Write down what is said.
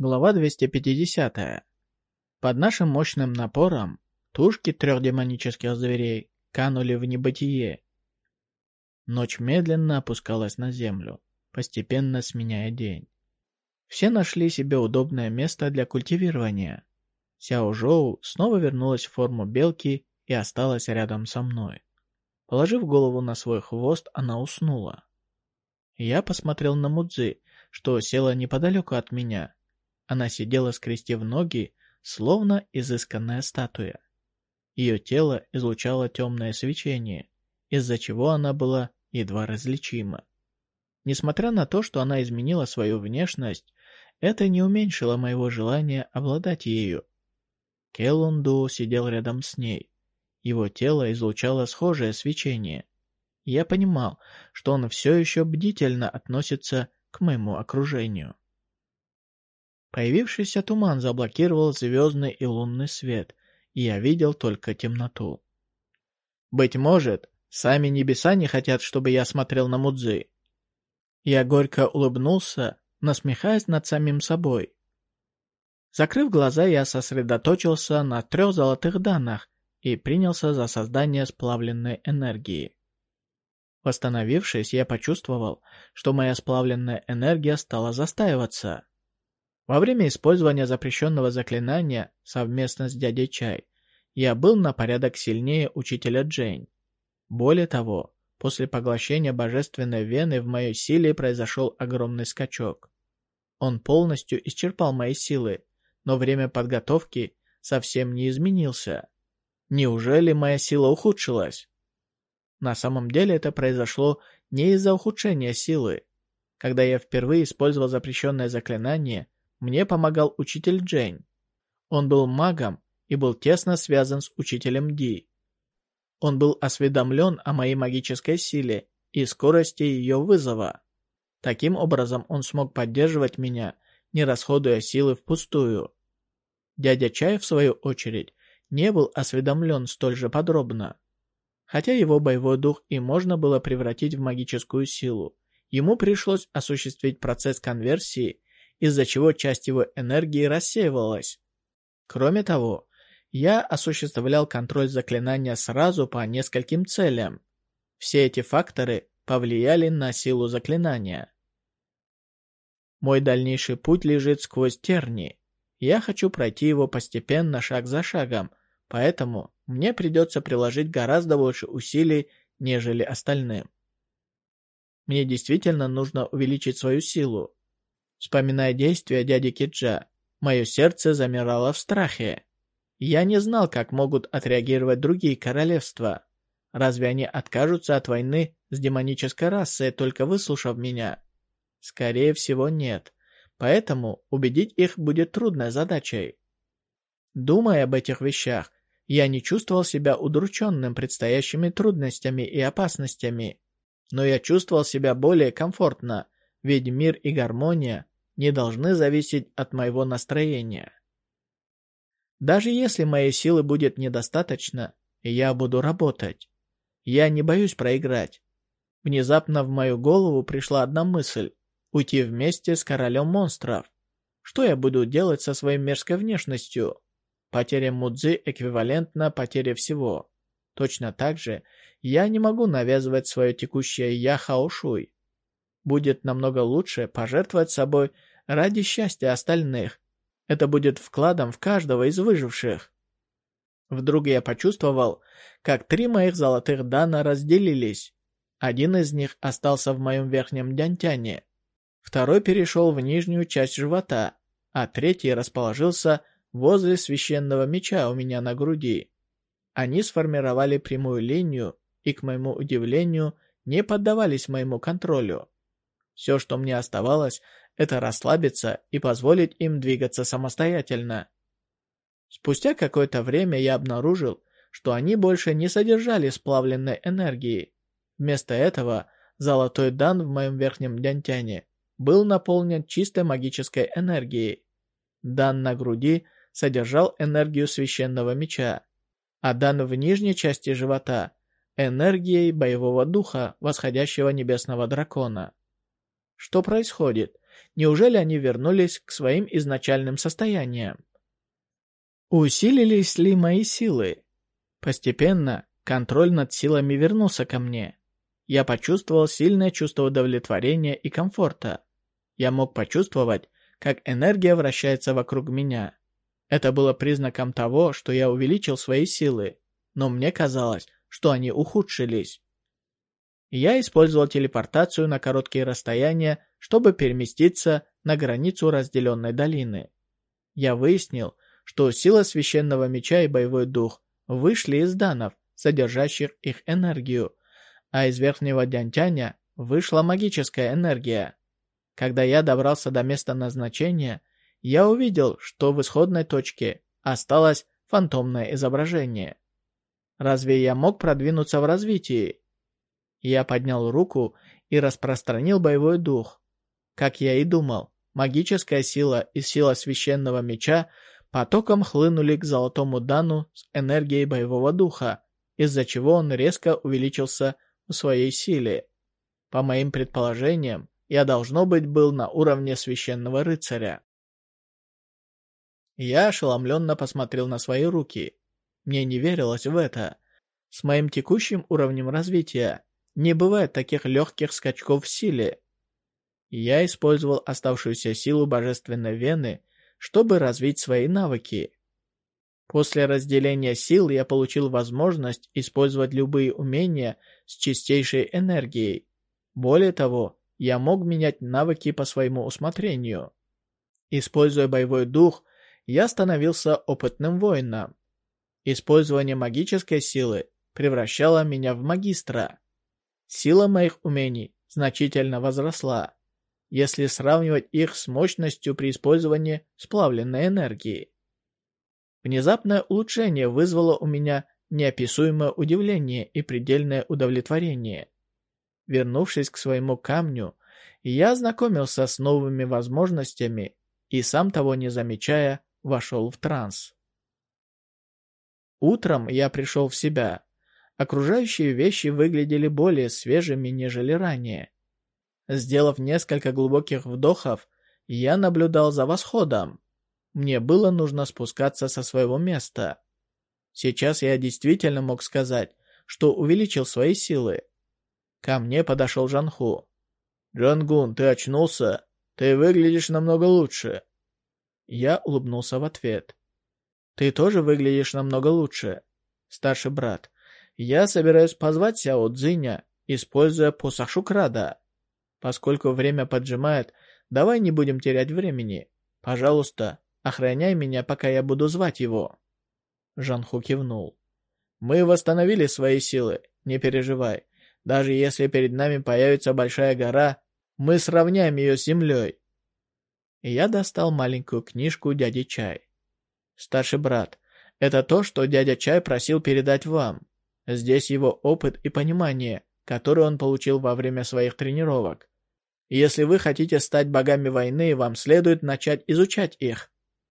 Глава 250. Под нашим мощным напором тушки трех демонических зверей канули в небытие. Ночь медленно опускалась на землю, постепенно сменяя день. Все нашли себе удобное место для культивирования. Сяо Жоу снова вернулась в форму белки и осталась рядом со мной. Положив голову на свой хвост, она уснула. Я посмотрел на Мудзи, что села неподалеку от меня, она сидела, скрестив ноги, словно изысканная статуя. Ее тело излучало темное свечение, из-за чего она была едва различима. Несмотря на то, что она изменила свою внешность, это не уменьшило моего желания обладать ею. Келунду сидел рядом с ней. Его тело излучало схожее свечение. Я понимал, что он все еще бдительно относится к моему окружению. Появившийся туман заблокировал звездный и лунный свет, и я видел только темноту. «Быть может, сами небеса не хотят, чтобы я смотрел на Мудзи». Я горько улыбнулся, насмехаясь над самим собой. Закрыв глаза, я сосредоточился на трех золотых данных и принялся за создание сплавленной энергии. Восстановившись, я почувствовал, что моя сплавленная энергия стала застаиваться. Во время использования запрещенного заклинания совместно с дядей Чай я был на порядок сильнее учителя Джейн. Более того, после поглощения божественной вены в моей силе произошел огромный скачок. Он полностью исчерпал мои силы, но время подготовки совсем не изменился. Неужели моя сила ухудшилась? На самом деле это произошло не из-за ухудшения силы. Когда я впервые использовал запрещенное заклинание, мне помогал учитель Джейн. Он был магом и был тесно связан с учителем Ди. Он был осведомлен о моей магической силе и скорости ее вызова. Таким образом он смог поддерживать меня, не расходуя силы впустую. Дядя Чай, в свою очередь, не был осведомлен столь же подробно. Хотя его боевой дух и можно было превратить в магическую силу, ему пришлось осуществить процесс конверсии из-за чего часть его энергии рассеивалась. Кроме того, я осуществлял контроль заклинания сразу по нескольким целям. Все эти факторы повлияли на силу заклинания. Мой дальнейший путь лежит сквозь терни. Я хочу пройти его постепенно, шаг за шагом, поэтому мне придется приложить гораздо больше усилий, нежели остальным. Мне действительно нужно увеличить свою силу. Вспоминая действия дяди Киджа, мое сердце замирало в страхе. Я не знал, как могут отреагировать другие королевства. Разве они откажутся от войны с демонической расой, только выслушав меня? Скорее всего, нет. Поэтому убедить их будет трудной задачей. Думая об этих вещах, я не чувствовал себя удрученным предстоящими трудностями и опасностями. Но я чувствовал себя более комфортно, ведь мир и гармония не должны зависеть от моего настроения. Даже если моей силы будет недостаточно, я буду работать. Я не боюсь проиграть. Внезапно в мою голову пришла одна мысль — уйти вместе с королем монстров. Что я буду делать со своей мерзкой внешностью? Потеря Мудзи эквивалентна потере всего. Точно так же я не могу навязывать свое текущее «я» Хаошуй. Будет намного лучше пожертвовать собой ради счастья остальных. Это будет вкладом в каждого из выживших. Вдруг я почувствовал, как три моих золотых дана разделились. Один из них остался в моем верхнем дянтяне, второй перешел в нижнюю часть живота, а третий расположился возле священного меча у меня на груди. Они сформировали прямую линию и, к моему удивлению, не поддавались моему контролю. Все, что мне оставалось, это расслабиться и позволить им двигаться самостоятельно. Спустя какое-то время я обнаружил, что они больше не содержали сплавленной энергии. Вместо этого золотой дан в моем верхнем дянтяне был наполнен чистой магической энергией. Дан на груди содержал энергию священного меча, а дан в нижней части живота — энергией боевого духа восходящего небесного дракона. Что происходит? Неужели они вернулись к своим изначальным состояниям? Усилились ли мои силы? Постепенно контроль над силами вернулся ко мне. Я почувствовал сильное чувство удовлетворения и комфорта. Я мог почувствовать, как энергия вращается вокруг меня. Это было признаком того, что я увеличил свои силы, но мне казалось, что они ухудшились. Я использовал телепортацию на короткие расстояния, чтобы переместиться на границу разделенной долины. Я выяснил, что сила священного меча и боевой дух вышли из данов, содержащих их энергию, а из верхнего дянтяня вышла магическая энергия. Когда я добрался до места назначения, я увидел, что в исходной точке осталось фантомное изображение. Разве я мог продвинуться в развитии? Я поднял руку и распространил боевой дух. Как я и думал, магическая сила и сила священного меча потоком хлынули к золотому Дану с энергией боевого духа, из-за чего он резко увеличился в своей силе. По моим предположениям, я должно быть был на уровне священного рыцаря. Я ошеломленно посмотрел на свои руки. Мне не верилось в это. С моим текущим уровнем развития не бывает таких легких скачков в силе. Я использовал оставшуюся силу Божественной Вены, чтобы развить свои навыки. После разделения сил я получил возможность использовать любые умения с чистейшей энергией. Более того, я мог менять навыки по своему усмотрению. Используя боевой дух, я становился опытным воином. Использование магической силы превращало меня в магистра. Сила моих умений значительно возросла, если сравнивать их с мощностью при использовании сплавленной энергии. Внезапное улучшение вызвало у меня неописуемое удивление и предельное удовлетворение. Вернувшись к своему камню, я ознакомился с новыми возможностями и, сам того не замечая, вошел в транс. Утром я пришел в себя. Окружающие вещи выглядели более свежими, нежели ранее. Сделав несколько глубоких вдохов, я наблюдал за восходом. Мне было нужно спускаться со своего места. Сейчас я действительно мог сказать, что увеличил свои силы. Ко мне подошел Жанху. «Джангун, ты очнулся? Ты выглядишь намного лучше». Я улыбнулся в ответ. «Ты тоже выглядишь намного лучше, старший брат. Я собираюсь позвать Сяо Цзиня, используя посох Шукрада. Поскольку время поджимает, давай не будем терять времени. Пожалуйста, охраняй меня, пока я буду звать его». Жанху кивнул. «Мы восстановили свои силы, не переживай. Даже если перед нами появится большая гора, мы сравняем ее с землей я достал маленькую книжку дяди Чай. «Старший брат, это то, что дядя Чай просил передать вам. Здесь его опыт и понимание, который он получил во время своих тренировок. Если вы хотите стать богами войны, вам следует начать изучать их».